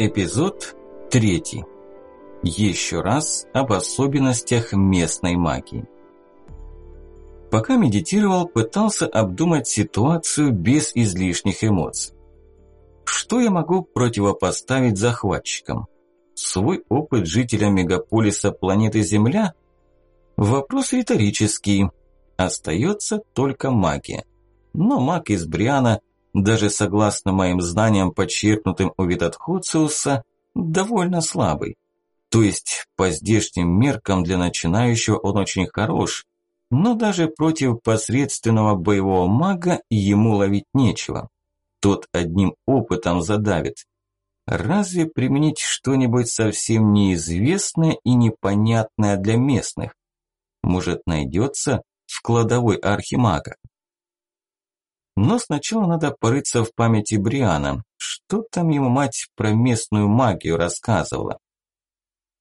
Эпизод третий. Еще раз об особенностях местной магии. Пока медитировал, пытался обдумать ситуацию без излишних эмоций. Что я могу противопоставить захватчикам? Свой опыт жителя мегаполиса планеты Земля? Вопрос риторический. Остается только магия. Но маг из Бриана, даже согласно моим знаниям, подчеркнутым у Витатхоциуса, довольно слабый. То есть, по здешним меркам для начинающего он очень хорош, но даже против посредственного боевого мага ему ловить нечего. Тот одним опытом задавит. Разве применить что-нибудь совсем неизвестное и непонятное для местных? Может найдется в кладовой архимага? Но сначала надо порыться в памяти Бриана. Что там ему мать про местную магию рассказывала?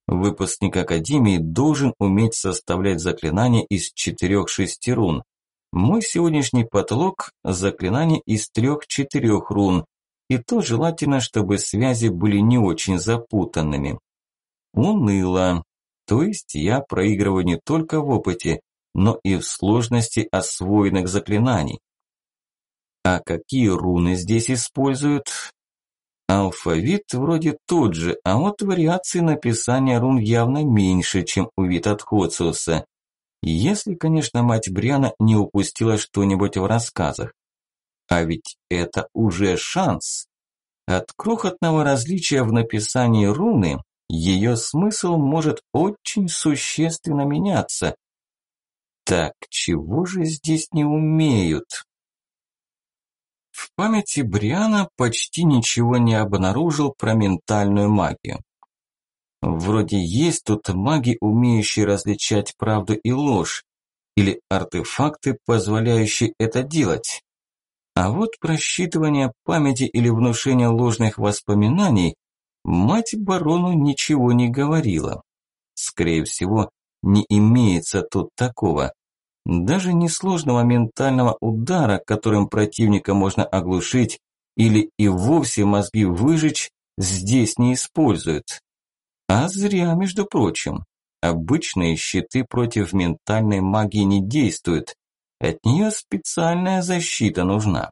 Выпускник Академии должен уметь составлять заклинания из четырех-шести рун. Мой сегодняшний потолок – заклинание из трех-четырех рун. И то желательно, чтобы связи были не очень запутанными. Уныло. То есть я проигрываю не только в опыте, но и в сложности освоенных заклинаний. А какие руны здесь используют? Алфавит вроде тот же, а вот вариации написания рун явно меньше, чем у Витатхоциуса. Если, конечно, мать Бриана не упустила что-нибудь в рассказах. А ведь это уже шанс. От крохотного различия в написании руны ее смысл может очень существенно меняться. Так, чего же здесь не умеют? В памяти Бриана почти ничего не обнаружил про ментальную магию. Вроде есть тут маги, умеющие различать правду и ложь, или артефакты, позволяющие это делать. А вот просчитывание памяти или внушение ложных воспоминаний мать барону ничего не говорила. Скорее всего, не имеется тут такого. Даже несложного ментального удара, которым противника можно оглушить или и вовсе мозги выжечь, здесь не используют. А зря, между прочим. Обычные щиты против ментальной магии не действуют. От нее специальная защита нужна.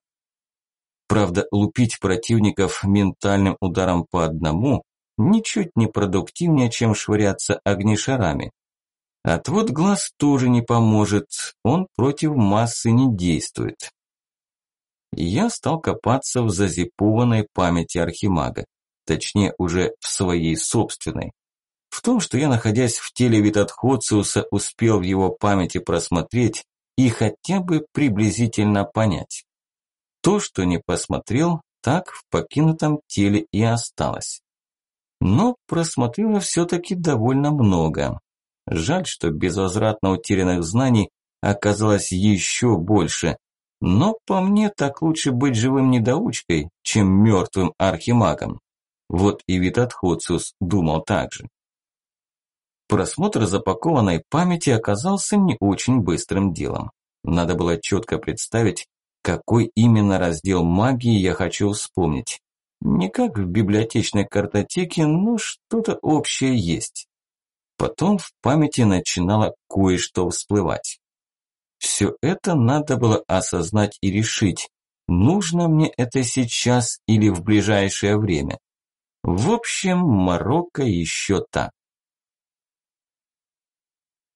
Правда, лупить противников ментальным ударом по одному ничуть не продуктивнее, чем швыряться огнешарами. Отвод глаз тоже не поможет, он против массы не действует. Я стал копаться в зазипованной памяти архимага, точнее уже в своей собственной. В том, что я, находясь в теле Витатхоциуса, успел в его памяти просмотреть и хотя бы приблизительно понять. То, что не посмотрел, так в покинутом теле и осталось. Но просмотрела все-таки довольно много. Жаль, что безвозвратно утерянных знаний оказалось еще больше. Но по мне так лучше быть живым недоучкой, чем мертвым архимагом. Вот и Витатхоциус думал так же. Просмотр запакованной памяти оказался не очень быстрым делом. Надо было четко представить, какой именно раздел магии я хочу вспомнить. Не как в библиотечной картотеке, но что-то общее есть. Потом в памяти начинало кое-что всплывать. Все это надо было осознать и решить, нужно мне это сейчас или в ближайшее время. В общем, Марокко еще та.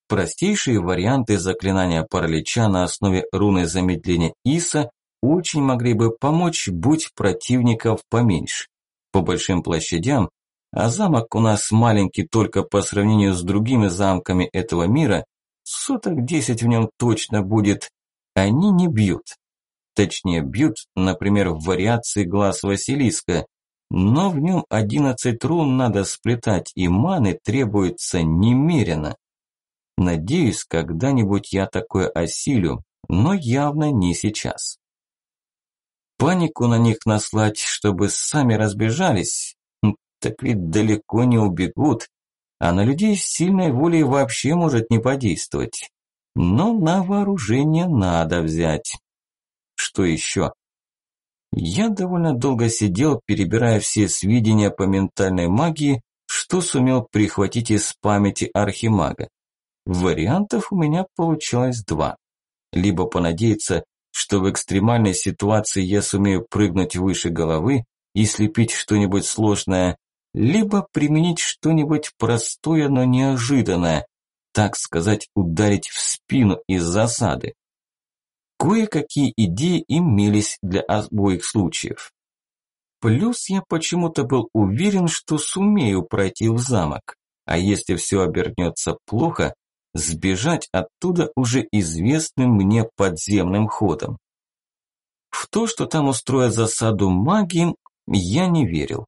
Простейшие варианты заклинания паралича на основе руны замедления Иса очень могли бы помочь, будь противников поменьше. По большим площадям а замок у нас маленький только по сравнению с другими замками этого мира, соток десять в нем точно будет, они не бьют. Точнее, бьют, например, в вариации глаз Василиска, но в нем одиннадцать рун надо сплетать, и маны требуется немерено. Надеюсь, когда-нибудь я такое осилю, но явно не сейчас. Панику на них наслать, чтобы сами разбежались, так ведь далеко не убегут, а на людей с сильной волей вообще может не подействовать. Но на вооружение надо взять. Что еще? Я довольно долго сидел, перебирая все сведения по ментальной магии, что сумел прихватить из памяти архимага. Вариантов у меня получилось два. Либо понадеяться, что в экстремальной ситуации я сумею прыгнуть выше головы и слепить что-нибудь сложное, либо применить что-нибудь простое, но неожиданное, так сказать, ударить в спину из засады. Кое-какие идеи имелись для обоих случаев. Плюс я почему-то был уверен, что сумею пройти в замок, а если все обернется плохо, сбежать оттуда уже известным мне подземным ходом. В то, что там устроят засаду маги, я не верил.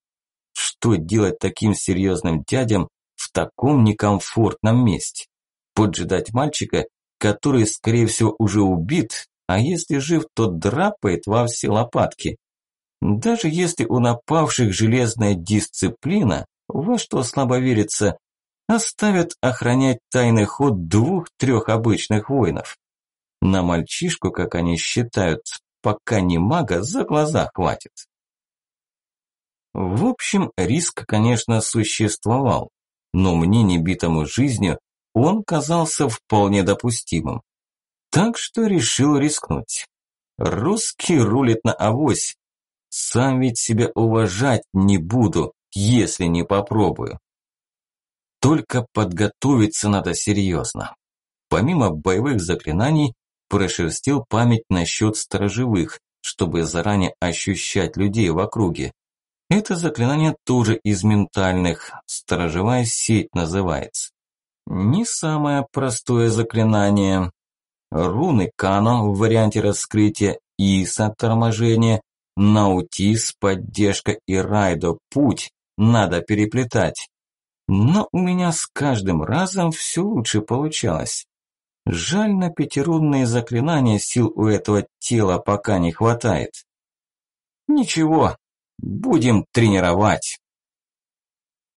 Что делать таким серьезным дядям в таком некомфортном месте? Поджидать мальчика, который, скорее всего, уже убит, а если жив, то драпает во все лопатки. Даже если у напавших железная дисциплина, во что слабо верится, оставят охранять тайный ход двух-трех обычных воинов. На мальчишку, как они считают, пока не мага, за глаза хватит. В общем, риск, конечно, существовал, но мне, небитому жизнью, он казался вполне допустимым. Так что решил рискнуть. Русский рулит на авось. Сам ведь себя уважать не буду, если не попробую. Только подготовиться надо серьезно. Помимо боевых заклинаний, прошерстил память насчет сторожевых, чтобы заранее ощущать людей в округе. Это заклинание тоже из ментальных, сторожевая сеть называется. Не самое простое заклинание, руны Кано в варианте раскрытия, Иса торможение, Наутис поддержка и Райдо путь надо переплетать. Но у меня с каждым разом все лучше получалось. Жаль, на пятирунные заклинания сил у этого тела пока не хватает. Ничего, будем тренировать.